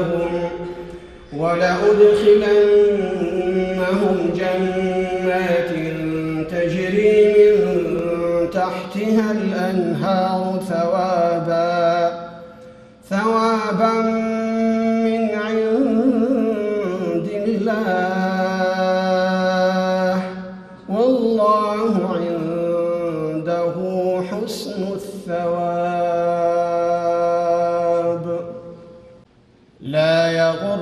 ولأدخلنهم ولأدخلنهم جنات تجري من تحتها الأنهار ثوابا ثوابا من عند الله.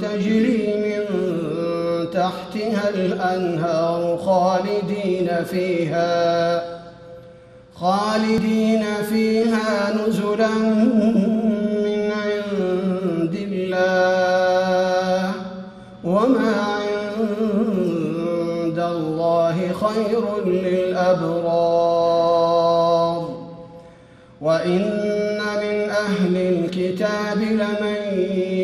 تجري من تحتها الأنهار خالدين فيها خالدين فيها نزلا من عند الله. وما عند خير للأبرار. وإن من أهل الكتاب لمن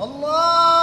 الله